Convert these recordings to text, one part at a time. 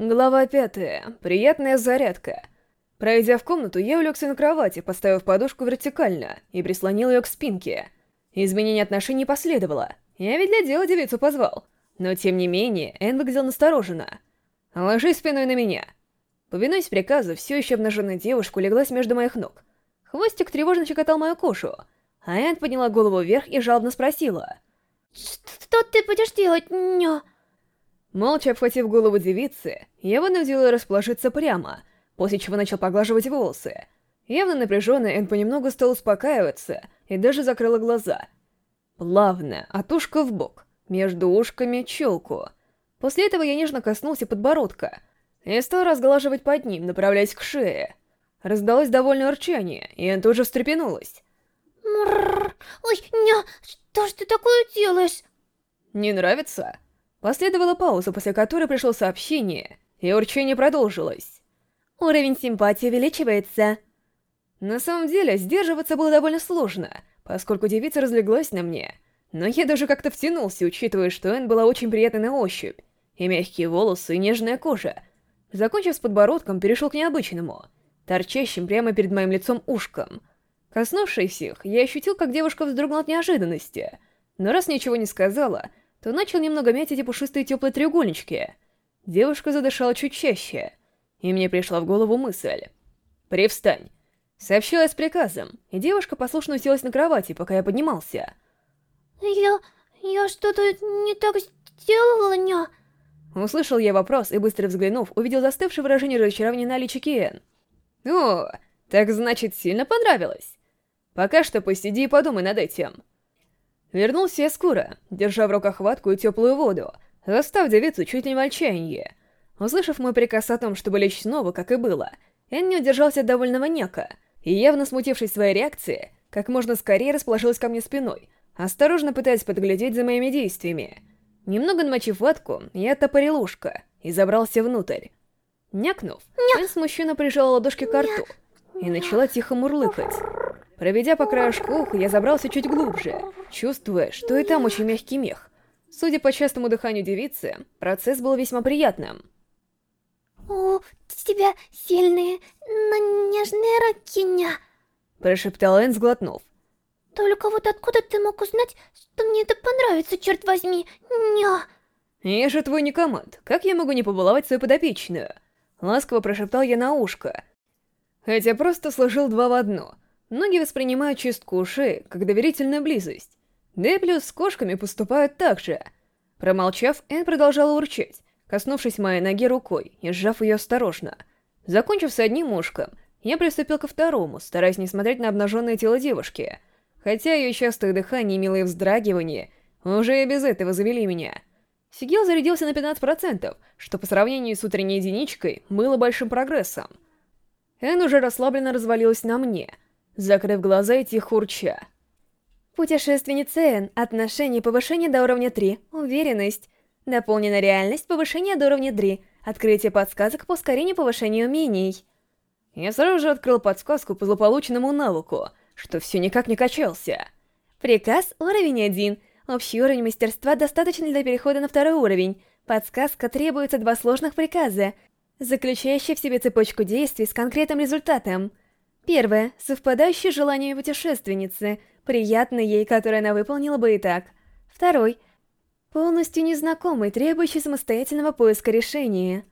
Глава пятая. Приятная зарядка. Пройдя в комнату, я улегся на кровати, поставив подушку вертикально и прислонил ее к спинке. Изменения отношений последовало. Я ведь для дела девицу позвал. Но тем не менее, Энн выглядел настороженно. «Ложись спиной на меня». Повинуясь приказу, все еще обнаженная девушка улеглась между моих ног. Хвостик тревожно щекотал мою кожу, а Энн подняла голову вверх и жалобно спросила. «Что ты будешь делать, нё?» Молча обхватив голову девицы, я вынудил ее расположиться прямо, после чего начал поглаживать волосы. Явно напряженная, Энн понемногу стал успокаиваться и даже закрыла глаза. Плавно, от ушка в бок, между ушками челку. После этого я нежно коснулся подбородка и стал разглаживать под ним, направляясь к шее. Раздалось довольное урчание, и Энн тут же встрепенулась. Мрррр. Ой, ня, что ж ты такое делаешь? «Не нравится?» Последовала пауза, после которой пришло сообщение, и урчание продолжилось. Уровень симпатии увеличивается. На самом деле, сдерживаться было довольно сложно, поскольку девица разлеглась на мне. Но я даже как-то втянулся, учитывая, что Энн была очень приятной на ощупь. И мягкие волосы, и нежная кожа. Закончив с подбородком, перешел к необычному, торчащим прямо перед моим лицом ушком. Коснувшись их, я ощутил, как девушка вздрогнула от неожиданности. Но раз ничего не сказала, то начал немного мять эти пушистые теплые треугольнички. Девушка задышала чуть чаще, и мне пришла в голову мысль. «Привстань!» Сообщила с приказом, и девушка послушно уселась на кровати, пока я поднимался. «Я... я что-то не так сделала, ня?» Услышал я вопрос и, быстро взглянув, увидел застывшее выражение разочарования на личике Киэн. «О, так значит, сильно понравилось? Пока что посиди и подумай над этим». Вернулся я скоро, держа в руках ватку и теплую воду, застав девицу чуть не в отчаянии. Услышав мой приказ о том, чтобы лечь снова, как и было, Энн не удержался от довольного нека, и явно смутившись своей реакции, как можно скорее расположилась ко мне спиной, осторожно пытаясь подглядеть за моими действиями. Немного намочив ватку, я оттопорил ушко и забрался внутрь. Някнув, Энн смущенно прижала ладошки к рту и начала тихо мурлыкать. Проведя по краешку уха, я забрался чуть глубже, чувствуя, что и там очень мягкий мех. Судя по частому дыханию девицы, процесс был весьма приятным. «О, у тебя сильные, но нежные ракиня», — прошептал Энн, сглотнув. «Только вот откуда ты мог узнать, что мне это понравится, черт возьми, ня?» «Я же твой некоманд, как я могу не побаловать свою подопечную?» Ласково прошептал я на ушко. Хотя просто сложил два в одно — Многие воспринимают чистку ушей как доверительную близость. Да и плюс с кошками поступают так же. Промолчав, Энн продолжала урчать, коснувшись моей ноги рукой и сжав ее осторожно. Закончив с одним ушком, я приступил ко второму, стараясь не смотреть на обнаженное тело девушки. Хотя ее частое дыхание и милые вздрагивания уже и без этого завели меня. Сигел зарядился на 15%, что по сравнению с утренней единичкой было большим прогрессом. Энн уже расслабленно развалилась на мне — закрыв глаза и тихо урча. Путешественница Н. Отношение повышение до уровня 3. Уверенность. Дополненная реальность повышение до уровня 3. Открытие подсказок по ускорению повышения умений. Я сразу же открыл подсказку по злополучному навыку, что все никак не качался. Приказ уровень 1. Общий уровень мастерства достаточно для перехода на второй уровень. Подсказка требуется два сложных приказа, заключающие в себе цепочку действий с конкретным результатом. Первое. Совпадающее желание путешественницы, приятно ей, которое она выполнила бы и так. Второй. Полностью незнакомый, требующий самостоятельного поиска решения.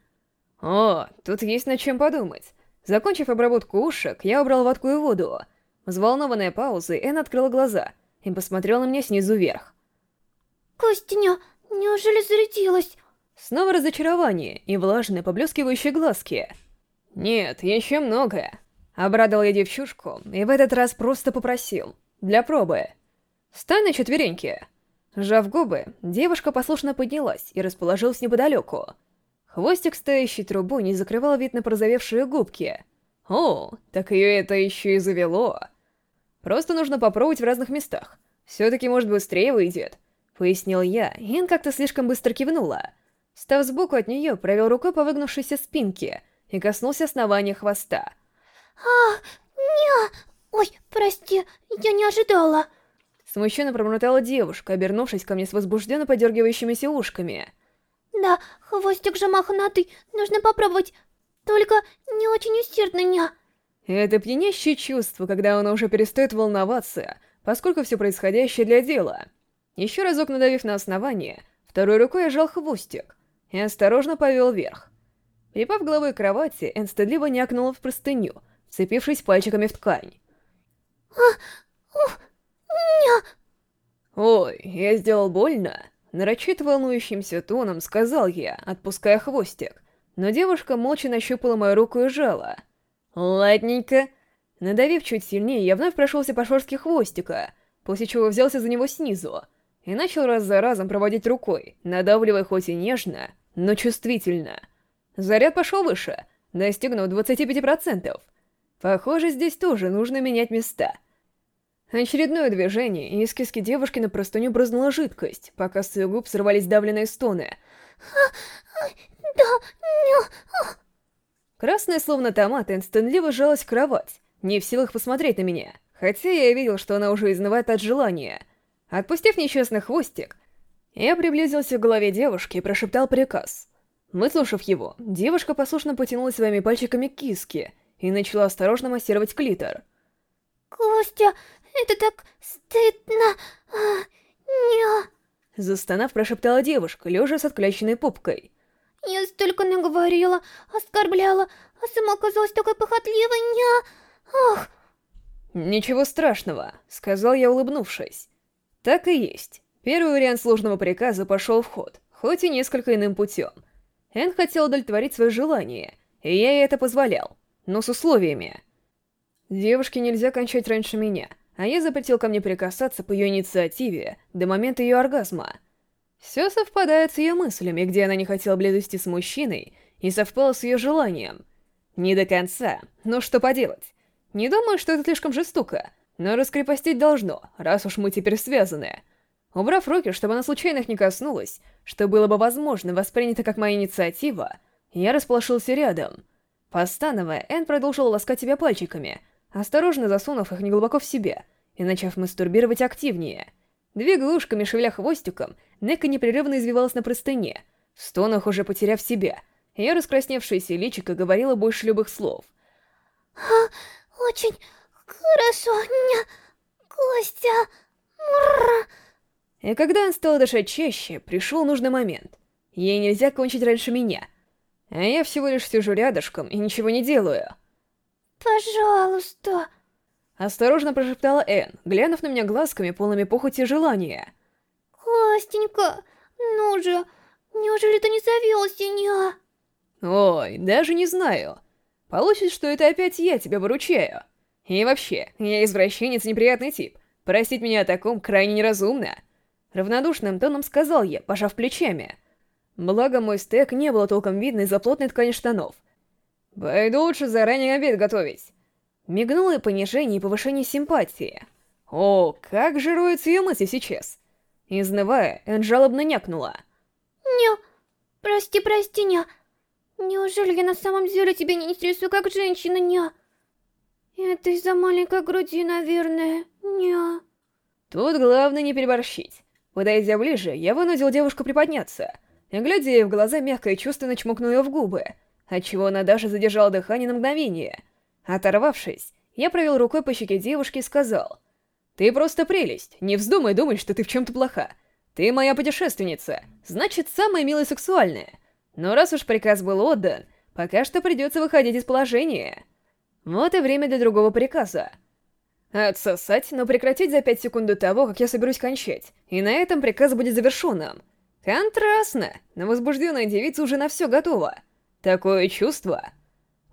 О, тут есть над чем подумать. Закончив обработку ушек, я убрал ватку и воду. Взволнованная паузой, Энн открыла глаза и посмотрела на меня снизу вверх. «Костяня, неужели зарядилась?» Снова разочарование и влажные поблескивающие глазки. «Нет, еще многое». Обрадовал я девчушку и в этот раз просто попросил. Для пробы. «Стань на четвереньки!» Сжав губы, девушка послушно поднялась и расположилась неподалеку. Хвостик стоящей трубой не закрывал вид на прозовевшие губки. О, так ее это еще и завело. Просто нужно попробовать в разных местах. Все-таки, может, быстрее выйдет. Пояснил я, и он как-то слишком быстро кивнула. Став сбоку от нее, провел рукой по выгнувшейся спинке и коснулся основания хвоста. «А, не, ой, прости, я не ожидала!» Смущенно пробормотала девушка, обернувшись ко мне с возбужденно подергивающимися ушками. Да, хвостик же мохнатый, нужно попробовать. Только не очень усердно, ня. Это пьянящее чувство, когда он уже перестает волноваться, поскольку все происходящее для дела. Еще разок надавив на основание, второй рукой я сжал хвостик и осторожно повел вверх. Припав головой к кровати, Энн стыдливо някнула в простыню, вцепившись пальчиками в ткань. А. «Ой, я сделал больно?» Нарочит волнующимся тоном сказал я, отпуская хвостик, но девушка молча нащупала мою руку и жала. «Ладненько». Надавив чуть сильнее, я вновь прошелся по шорстке хвостика, после чего взялся за него снизу и начал раз за разом проводить рукой, надавливая хоть и нежно, но чувствительно. Заряд пошел выше, достигнув 25%. Похоже, здесь тоже нужно менять места. Очередное движение, и из киски девушки на простыню брызнула жидкость, пока с ее губ срывались давленные стоны. Красная, словно томат, инстантливо сжалась в кровать, не в силах посмотреть на меня, хотя я видел, что она уже изнывает от желания. Отпустив несчастный хвостик, я приблизился к голове девушки и прошептал приказ. Выслушав его, девушка послушно потянулась своими пальчиками к киске и начала осторожно массировать клитор. «Костя, это так стыдно... А, не...» Застонав, прошептала девушка, лежа с откляченной попкой. Я столько наговорила, оскорбляла, а сама оказалась такой похотливой, ня... Ах... «Ничего страшного», — сказал я, улыбнувшись. «Так и есть. Первый вариант сложного приказа пошел в ход, хоть и несколько иным путем. Эн хотел удовлетворить свое желание, и я ей это позволял, но с условиями. Девушке нельзя кончать раньше меня, а я запретил ко мне прикасаться по ее инициативе до момента ее оргазма — все совпадает с ее мыслями, где она не хотела близости с мужчиной, и совпало с ее желанием. Не до конца, но что поделать. Не думаю, что это слишком жестоко, но раскрепостить должно, раз уж мы теперь связаны. Убрав руки, чтобы она случайно их не коснулась, что было бы возможно воспринято как моя инициатива, я расположился рядом. Постановая, Энн продолжила ласкать себя пальчиками, осторожно засунув их неглубоко в себя, и начав мастурбировать активнее — Двигая ушками, шевеля хвостиком, Нека непрерывно извивалась на простыне, в стонах уже потеряв себя. Ее раскрасневшееся личико говорило больше любых слов. А, «Очень хорошо, ня, Костя, мрррр». И когда он стал дышать чаще, пришел нужный момент. Ей нельзя кончить раньше меня. А я всего лишь сижу рядышком и ничего не делаю. «Пожалуйста», Осторожно прошептала Энн, глянув на меня глазками, полными похоти и желания. «Костенька, ну же, неужели ты не завелся, ня?» «Ой, даже не знаю. Получится, что это опять я тебя выручаю. И вообще, я извращенец неприятный тип. Простить меня о таком крайне неразумно». Равнодушным тоном сказал я, пожав плечами. Благо, мой стек не было толком видно из-за плотной ткани штанов. «Пойду лучше заранее обед готовить». Мигнуло понижение и повышение симпатии. О, как жируются ее мысли сейчас. Изнывая, Энн жалобно някнула. «Ня, прости, прости, ня. Неужели я на самом деле тебя не интересую как женщина, ня? Это из-за маленькой груди, наверное, ня». Тут главное не переборщить. Подойдя ближе, я вынудил девушку приподняться. Глядя ей в глаза, мягко и чувственно чмокнул ее в губы, отчего она даже задержала дыхание на мгновение — Оторвавшись, я провел рукой по щеке девушки и сказал, «Ты просто прелесть, не вздумай думать, что ты в чем-то плоха. Ты моя путешественница, значит, самая милая и сексуальная. Но раз уж приказ был отдан, пока что придется выходить из положения. Вот и время для другого приказа. Отсосать, но прекратить за пять секунд до того, как я соберусь кончать, и на этом приказ будет завершенным. Контрастно, но возбужденная девица уже на все готова. Такое чувство...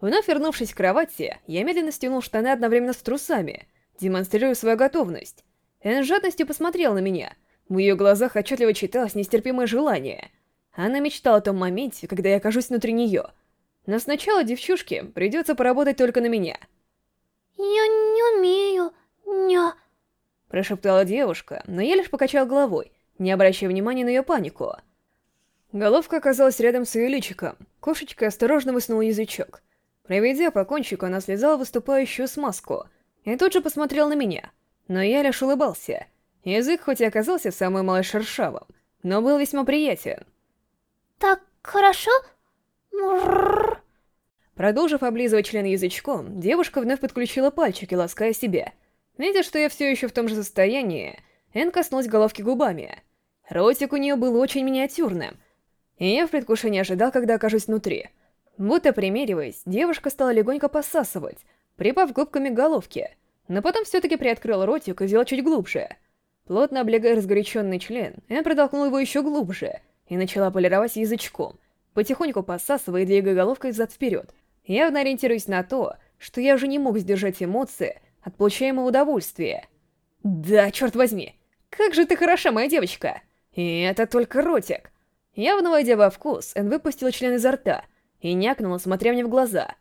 Вновь вернувшись к кровати, я медленно стянул штаны одновременно с трусами, демонстрируя свою готовность. Энн с жадностью посмотрел на меня. В ее глазах отчетливо читалось нестерпимое желание. Она мечтала о том моменте, когда я окажусь внутри нее. Но сначала девчушке придется поработать только на меня. «Я не умею, ня...» Прошептала девушка, но я лишь покачал головой, не обращая внимания на ее панику. Головка оказалась рядом с ее личиком. Кошечка осторожно высунула язычок. Проведя по кончику, она слезала выступающую смазку и тут же посмотрел на меня. Но я лишь улыбался. Язык хоть и оказался самым малой шершавым, но был весьма приятен. Так хорошо? Продолжив облизывать член язычком, девушка вновь подключила пальчики, лаская себя. Видя, что я все еще в том же состоянии, Эн коснулась головки губами. Ротик у нее был очень миниатюрным, и я в предвкушении ожидал, когда окажусь внутри. Будто примериваясь, девушка стала легонько посасывать, припав губками к головке, но потом все-таки приоткрыла ротик и взяла чуть глубже. Плотно облегая разгоряченный член, Эн протолкнула его еще глубже и начала полировать язычком, потихоньку посасывая и двигая головкой взад-вперед, явно ориентируясь на то, что я уже не мог сдержать эмоции от получаемого удовольствия. «Да, черт возьми! Как же ты хороша, моя девочка!» И это только ротик. Явно войдя во вкус, Эн выпустила член изо рта и някнула, смотря мне в глаза.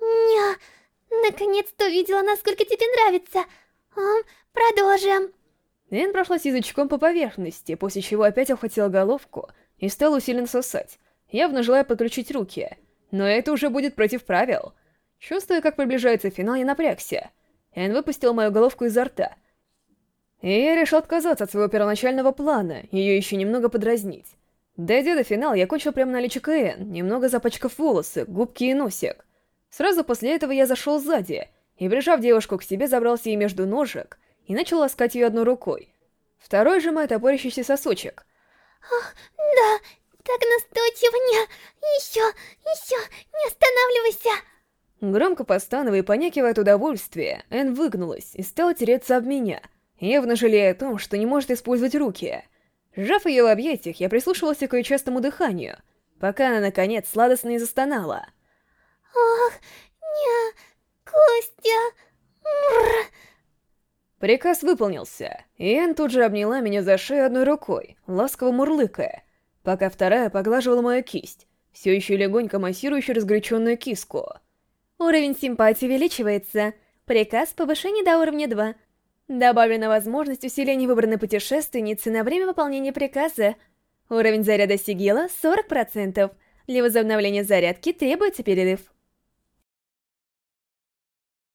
Ня, наконец-то увидела, насколько тебе нравится. Um, продолжим. Эн прошлась язычком по поверхности, после чего опять охватила головку и стала усиленно сосать, явно желая подключить руки. Но это уже будет против правил. Чувствуя, как приближается финал, я напрягся. Эн выпустил мою головку изо рта. И я решил отказаться от своего первоначального плана, ее еще немного подразнить. Дойдя до финала, я кончил прямо на личико Эн, немного запачкав волосы, губки и носик. Сразу после этого я зашел сзади, и, прижав девушку к себе, забрался ей между ножек и начал ласкать ее одной рукой. Второй же мой топорящийся сосочек. Ах, да, так настойчиво, не, еще, еще, не останавливайся. Громко постановая и понякивая от удовольствия, Эн выгнулась и стала тереться об меня, явно жалея о том, что не может использовать руки. Сжав ее в объятиях, я прислушивался к ее частому дыханию, пока она, наконец, сладостно не застонала. Ох, не, Костя, Мррр. Приказ выполнился, и Энн тут же обняла меня за шею одной рукой, ласково мурлыкая, пока вторая поглаживала мою кисть, все еще легонько массирующую разгоряченную киску. Уровень симпатии увеличивается. Приказ повышения до уровня 2. Добавлена возможность усиления выбранной путешественницы на время выполнения приказа. Уровень заряда сигила 40%. Для возобновления зарядки требуется перерыв.